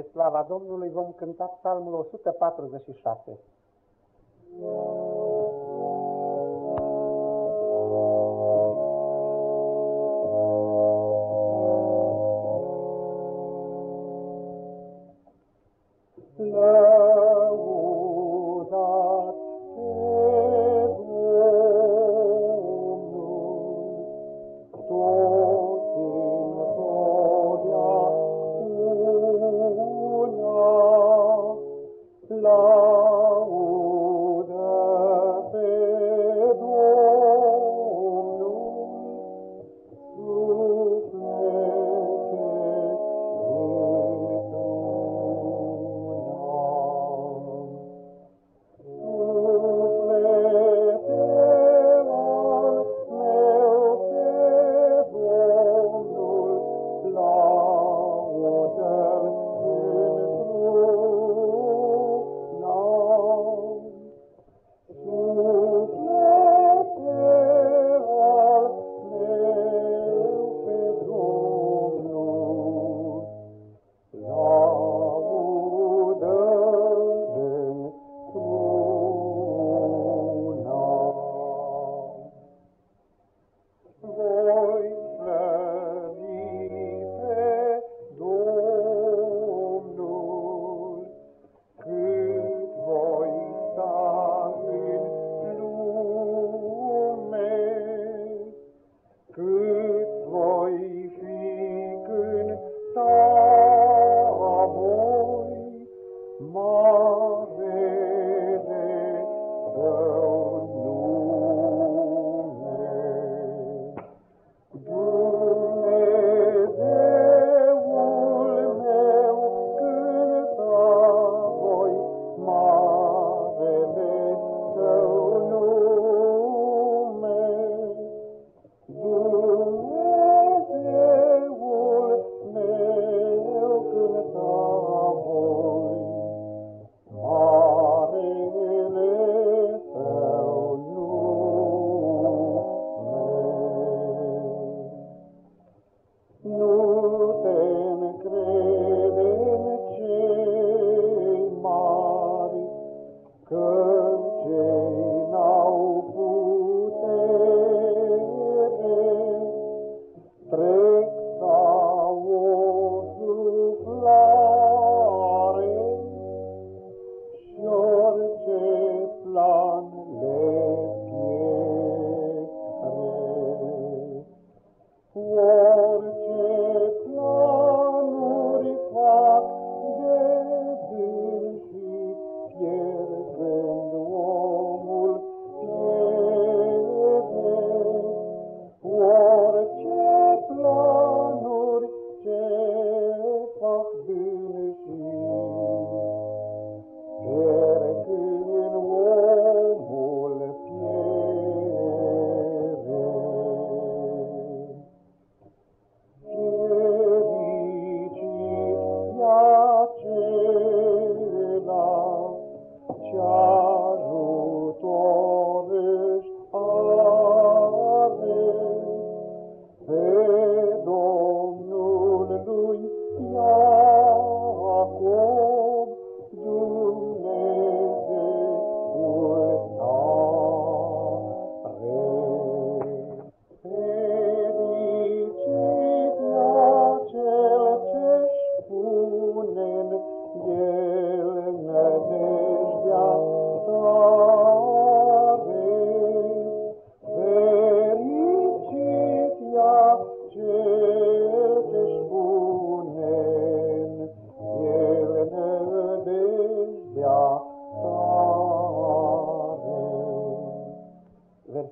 Spre slava Domnului vom cânta psalmul 146. love.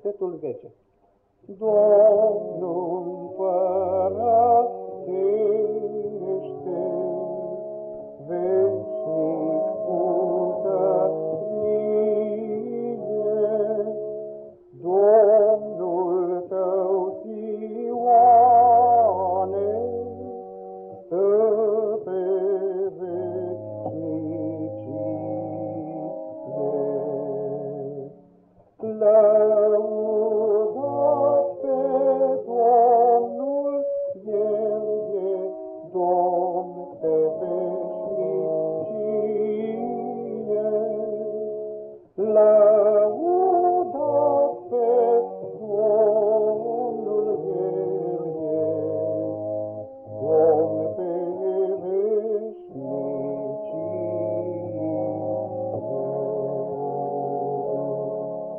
Versetul 10. Domnul împărătește, Oh.